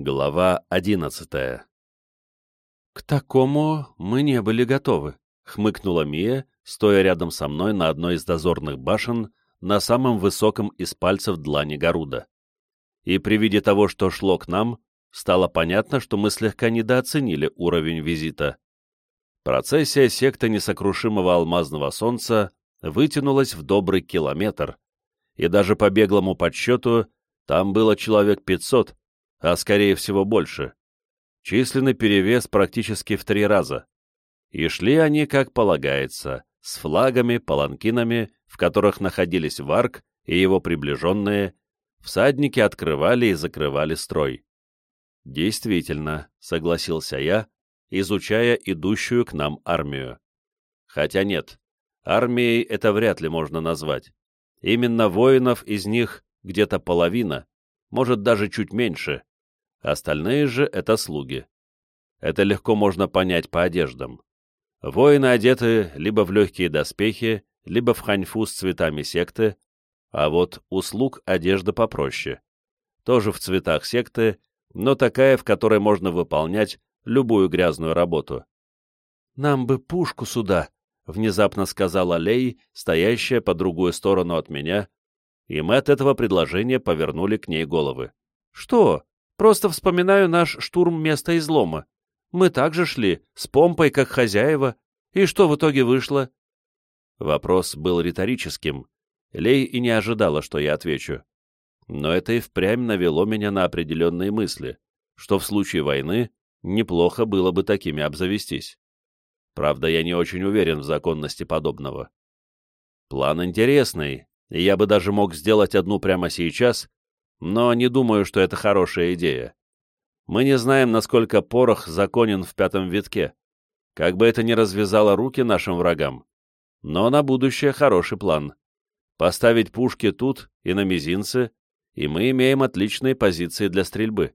Глава одиннадцатая «К такому мы не были готовы», — хмыкнула Мия, стоя рядом со мной на одной из дозорных башен на самом высоком из пальцев длани Гаруда. И при виде того, что шло к нам, стало понятно, что мы слегка недооценили уровень визита. Процессия секты несокрушимого алмазного солнца вытянулась в добрый километр, и даже по беглому подсчету там было человек пятьсот, а скорее всего больше. Численный перевес практически в три раза. И шли они, как полагается, с флагами, паланкинами, в которых находились Варк и его приближенные, всадники открывали и закрывали строй. «Действительно», — согласился я, изучая идущую к нам армию. Хотя нет, армией это вряд ли можно назвать. Именно воинов из них где-то половина, может даже чуть меньше, Остальные же — это слуги. Это легко можно понять по одеждам. Воины одеты либо в легкие доспехи, либо в ханьфу с цветами секты, а вот у слуг одежда попроще. Тоже в цветах секты, но такая, в которой можно выполнять любую грязную работу. «Нам бы пушку сюда», — внезапно сказала Лей, стоящая по другую сторону от меня, и мы от этого предложения повернули к ней головы. «Что?» Просто вспоминаю наш штурм места излома. Мы также шли, с помпой, как хозяева. И что в итоге вышло?» Вопрос был риторическим. Лей и не ожидала, что я отвечу. Но это и впрямь навело меня на определенные мысли, что в случае войны неплохо было бы такими обзавестись. Правда, я не очень уверен в законности подобного. План интересный, и я бы даже мог сделать одну прямо сейчас, но не думаю, что это хорошая идея. Мы не знаем, насколько порох законен в пятом витке, как бы это ни развязало руки нашим врагам. Но на будущее хороший план. Поставить пушки тут и на мизинцы, и мы имеем отличные позиции для стрельбы.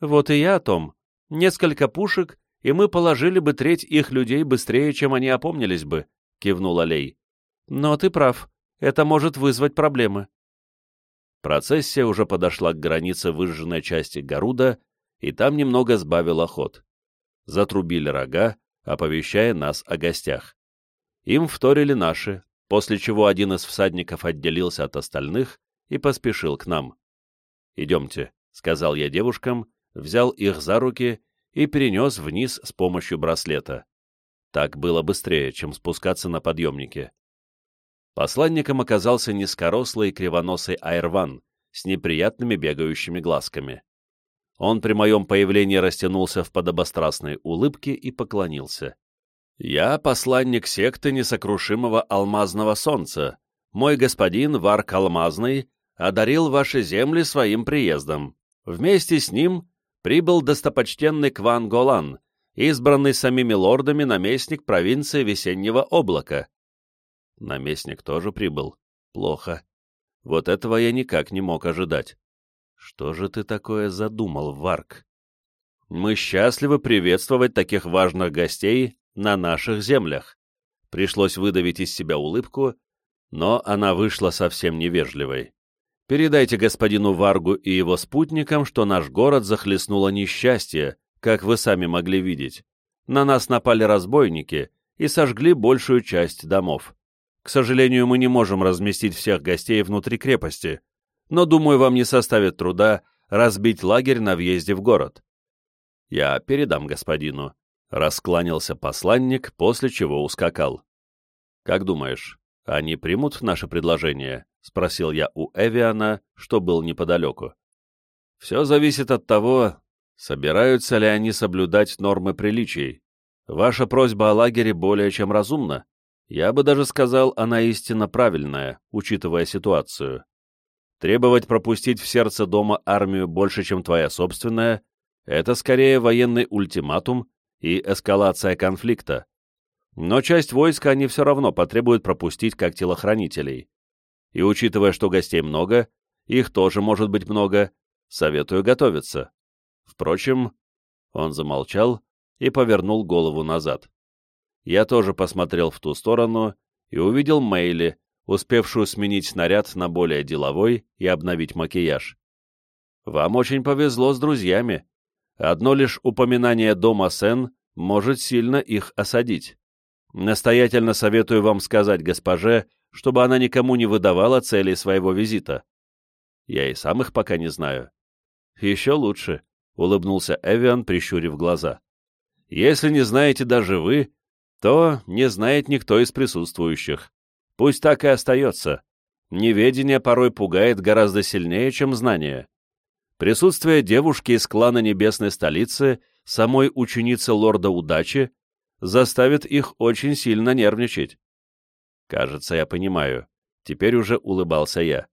Вот и я о том. Несколько пушек, и мы положили бы треть их людей быстрее, чем они опомнились бы, — кивнул Алей. Но ты прав, это может вызвать проблемы. Процессия уже подошла к границе выжженной части Гаруда, и там немного сбавила ход. Затрубили рога, оповещая нас о гостях. Им вторили наши, после чего один из всадников отделился от остальных и поспешил к нам. «Идемте», — сказал я девушкам, взял их за руки и перенес вниз с помощью браслета. Так было быстрее, чем спускаться на подъемнике. Посланником оказался низкорослый кривоносый Айрван с неприятными бегающими глазками. Он при моем появлении растянулся в подобострастной улыбке и поклонился. «Я посланник секты несокрушимого алмазного солнца. Мой господин Варк Алмазный одарил ваши земли своим приездом. Вместе с ним прибыл достопочтенный Кван Голан, избранный самими лордами наместник провинции Весеннего облака. Наместник тоже прибыл. Плохо. Вот этого я никак не мог ожидать. Что же ты такое задумал, Варк? Мы счастливы приветствовать таких важных гостей на наших землях. Пришлось выдавить из себя улыбку, но она вышла совсем невежливой. Передайте господину Варгу и его спутникам, что наш город захлестнуло несчастье, как вы сами могли видеть. На нас напали разбойники и сожгли большую часть домов. К сожалению, мы не можем разместить всех гостей внутри крепости, но, думаю, вам не составит труда разбить лагерь на въезде в город. Я передам господину. Раскланялся посланник, после чего ускакал. Как думаешь, они примут наше предложение? Спросил я у Эвиана, что был неподалеку. Все зависит от того, собираются ли они соблюдать нормы приличий. Ваша просьба о лагере более чем разумна. Я бы даже сказал, она истинно правильная, учитывая ситуацию. Требовать пропустить в сердце дома армию больше, чем твоя собственная, это скорее военный ультиматум и эскалация конфликта. Но часть войска они все равно потребуют пропустить как телохранителей. И учитывая, что гостей много, их тоже может быть много, советую готовиться. Впрочем, он замолчал и повернул голову назад. Я тоже посмотрел в ту сторону и увидел Мейли, успевшую сменить снаряд на более деловой и обновить макияж. Вам очень повезло с друзьями. Одно лишь упоминание дома Сен может сильно их осадить. Настоятельно советую вам сказать госпоже, чтобы она никому не выдавала целей своего визита. Я и сам их пока не знаю. Еще лучше, — улыбнулся Эвиан, прищурив глаза. Если не знаете даже вы, то не знает никто из присутствующих. Пусть так и остается. Неведение порой пугает гораздо сильнее, чем знание. Присутствие девушки из клана Небесной Столицы, самой ученицы Лорда Удачи, заставит их очень сильно нервничать. Кажется, я понимаю. Теперь уже улыбался я.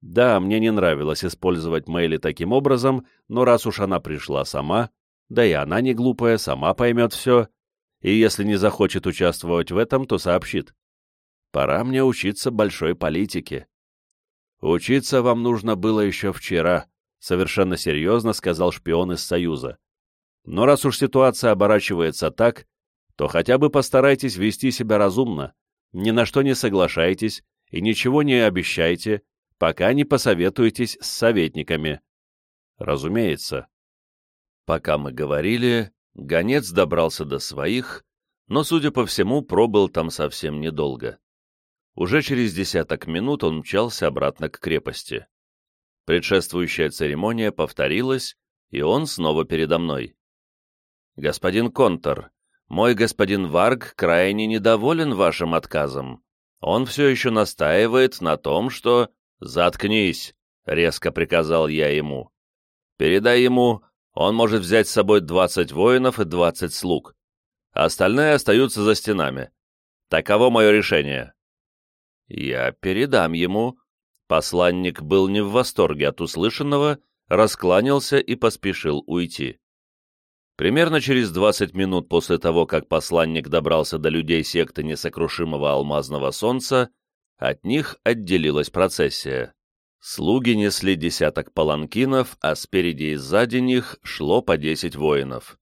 Да, мне не нравилось использовать Мэйли таким образом, но раз уж она пришла сама, да и она не глупая, сама поймет все, и если не захочет участвовать в этом, то сообщит. Пора мне учиться большой политике. Учиться вам нужно было еще вчера, совершенно серьезно сказал шпион из Союза. Но раз уж ситуация оборачивается так, то хотя бы постарайтесь вести себя разумно, ни на что не соглашайтесь и ничего не обещайте, пока не посоветуетесь с советниками. Разумеется. Пока мы говорили, гонец добрался до своих, но, судя по всему, пробыл там совсем недолго. Уже через десяток минут он мчался обратно к крепости. Предшествующая церемония повторилась, и он снова передо мной. «Господин Контор, мой господин Варг крайне недоволен вашим отказом. Он все еще настаивает на том, что... «Заткнись!» — резко приказал я ему. «Передай ему, он может взять с собой двадцать воинов и двадцать слуг. Остальные остаются за стенами. Таково мое решение». «Я передам ему». Посланник был не в восторге от услышанного, раскланялся и поспешил уйти. Примерно через 20 минут после того, как посланник добрался до людей секты несокрушимого алмазного солнца, от них отделилась процессия. Слуги несли десяток паланкинов, а спереди и сзади них шло по десять воинов.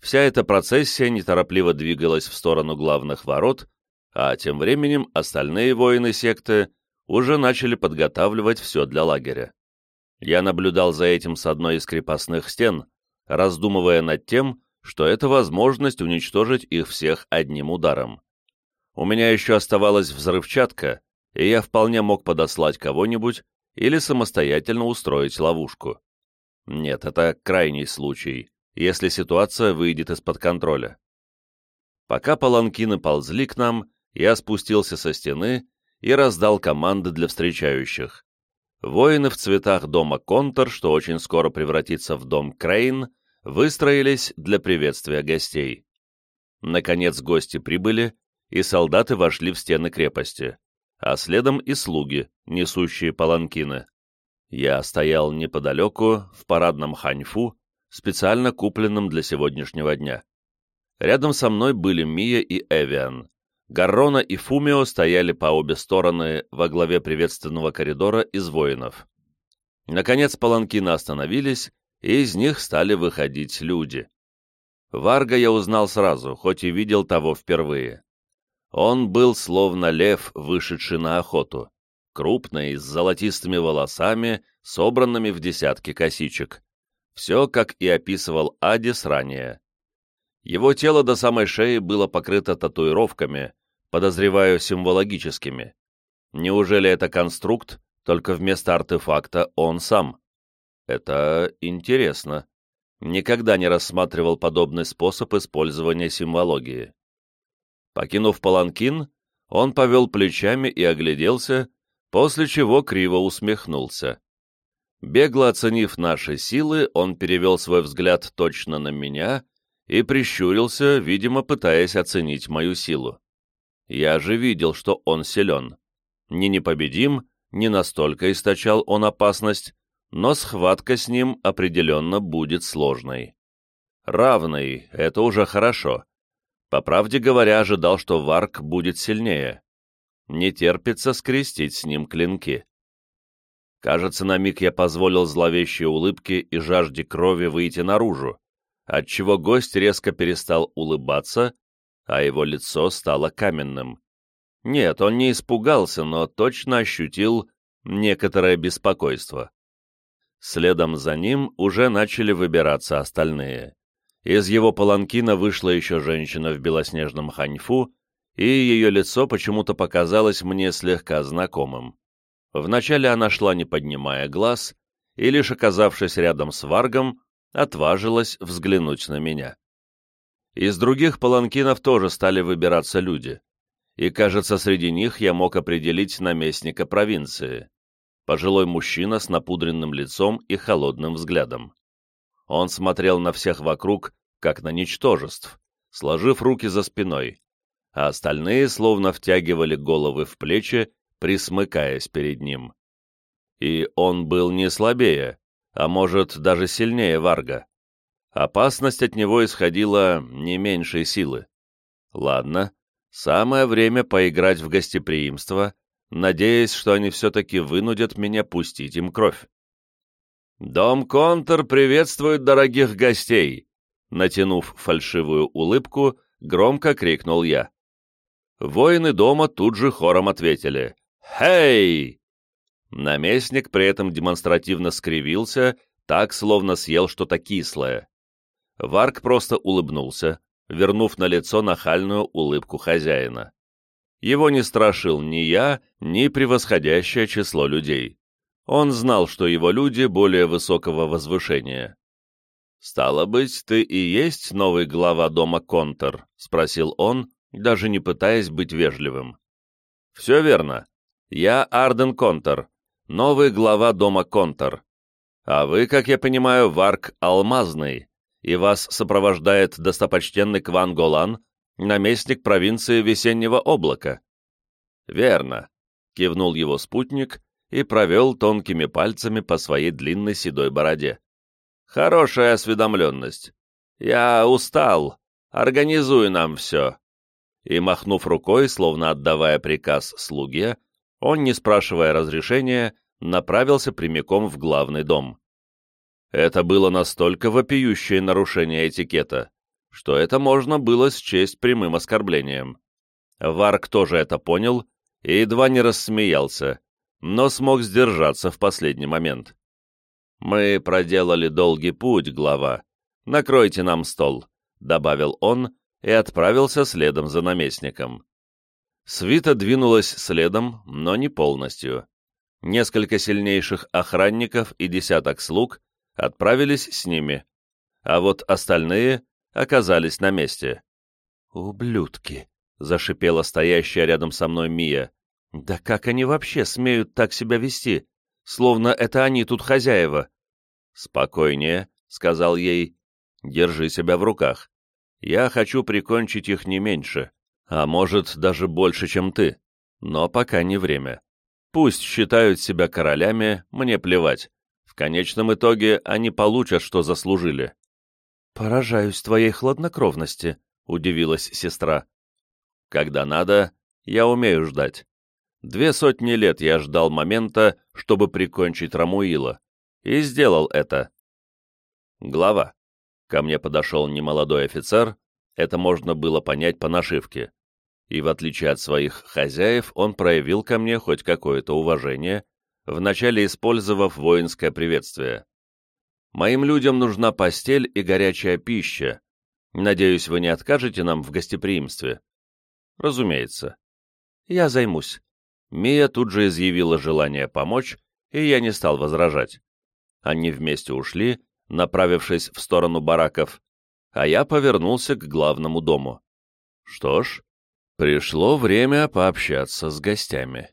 Вся эта процессия неторопливо двигалась в сторону главных ворот, а тем временем остальные воины секты уже начали подготавливать все для лагеря. Я наблюдал за этим с одной из крепостных стен, раздумывая над тем, что это возможность уничтожить их всех одним ударом. У меня еще оставалась взрывчатка, и я вполне мог подослать кого-нибудь или самостоятельно устроить ловушку. Нет, это крайний случай, если ситуация выйдет из-под контроля. Пока паланкины ползли к нам, я спустился со стены и раздал команды для встречающих. Воины в цветах дома Контор, что очень скоро превратится в дом Крейн, выстроились для приветствия гостей. Наконец гости прибыли, и солдаты вошли в стены крепости, а следом и слуги, несущие паланкины. Я стоял неподалеку, в парадном ханьфу, специально купленном для сегодняшнего дня. Рядом со мной были Мия и Эвиан. Гаррона и Фумио стояли по обе стороны во главе приветственного коридора из воинов. Наконец паланкины остановились, и из них стали выходить люди. Варга я узнал сразу, хоть и видел того впервые. Он был словно лев, вышедший на охоту, крупный, с золотистыми волосами, собранными в десятки косичек. Все, как и описывал Адис ранее. Его тело до самой шеи было покрыто татуировками, подозреваю, символогическими. Неужели это конструкт, только вместо артефакта он сам? Это интересно. Никогда не рассматривал подобный способ использования символогии. Покинув паланкин, он повел плечами и огляделся, после чего криво усмехнулся. Бегло оценив наши силы, он перевел свой взгляд точно на меня и прищурился, видимо, пытаясь оценить мою силу. Я же видел, что он силен. Не непобедим, не настолько источал он опасность, но схватка с ним определенно будет сложной. Равный — это уже хорошо. По правде говоря, ожидал, что Варк будет сильнее. Не терпится скрестить с ним клинки. Кажется, на миг я позволил зловещей улыбке и жажде крови выйти наружу, отчего гость резко перестал улыбаться а его лицо стало каменным. Нет, он не испугался, но точно ощутил некоторое беспокойство. Следом за ним уже начали выбираться остальные. Из его паланкина вышла еще женщина в белоснежном ханьфу, и ее лицо почему-то показалось мне слегка знакомым. Вначале она шла, не поднимая глаз, и лишь оказавшись рядом с Варгом, отважилась взглянуть на меня. Из других паланкинов тоже стали выбираться люди, и, кажется, среди них я мог определить наместника провинции. Пожилой мужчина с напудренным лицом и холодным взглядом. Он смотрел на всех вокруг, как на ничтожеств, сложив руки за спиной, а остальные словно втягивали головы в плечи, присмыкаясь перед ним. И он был не слабее, а может даже сильнее Варга. Опасность от него исходила не меньшей силы. Ладно, самое время поиграть в гостеприимство, надеясь, что они все-таки вынудят меня пустить им кровь. «Дом Контор приветствует дорогих гостей!» Натянув фальшивую улыбку, громко крикнул я. Воины дома тут же хором ответили «Хей!». Наместник при этом демонстративно скривился, так, словно съел что-то кислое. Варк просто улыбнулся, вернув на лицо нахальную улыбку хозяина. Его не страшил ни я, ни превосходящее число людей. Он знал, что его люди более высокого возвышения. «Стало быть, ты и есть новый глава дома Контор?» — спросил он, даже не пытаясь быть вежливым. «Все верно. Я Арден Контор, новый глава дома Контор. А вы, как я понимаю, Варк Алмазный, и вас сопровождает достопочтенный Кван Голан, наместник провинции Весеннего облака». «Верно», — кивнул его спутник и провел тонкими пальцами по своей длинной седой бороде. «Хорошая осведомленность. Я устал. Организуй нам все и, махнув рукой, словно отдавая приказ слуге, он, не спрашивая разрешения, направился прямиком в главный дом. Это было настолько вопиющее нарушение этикета, что это можно было счесть прямым оскорблением. Варк тоже это понял и едва не рассмеялся, но смог сдержаться в последний момент. «Мы проделали долгий путь, глава. Накройте нам стол», — добавил он, и отправился следом за наместником. Свита двинулась следом, но не полностью. Несколько сильнейших охранников и десяток слуг отправились с ними, а вот остальные оказались на месте. «Ублюдки!» — зашипела стоящая рядом со мной Мия. «Да как они вообще смеют так себя вести? Словно это они тут хозяева!» «Спокойнее», — сказал ей. «Держи себя в руках. Я хочу прикончить их не меньше, а может, даже больше, чем ты. Но пока не время. Пусть считают себя королями, мне плевать. В конечном итоге они получат, что заслужили. «Поражаюсь твоей хладнокровности», — удивилась сестра. «Когда надо, я умею ждать. Две сотни лет я ждал момента, чтобы прикончить Рамуила, и сделал это». Глава. Ко мне подошел немолодой офицер, это можно было понять по нашивке. И в отличие от своих хозяев, он проявил ко мне хоть какое-то уважение, вначале использовав воинское приветствие. «Моим людям нужна постель и горячая пища. Надеюсь, вы не откажете нам в гостеприимстве?» «Разумеется». «Я займусь». Мия тут же изъявила желание помочь, и я не стал возражать. Они вместе ушли, направившись в сторону бараков, а я повернулся к главному дому. Что ж, пришло время пообщаться с гостями.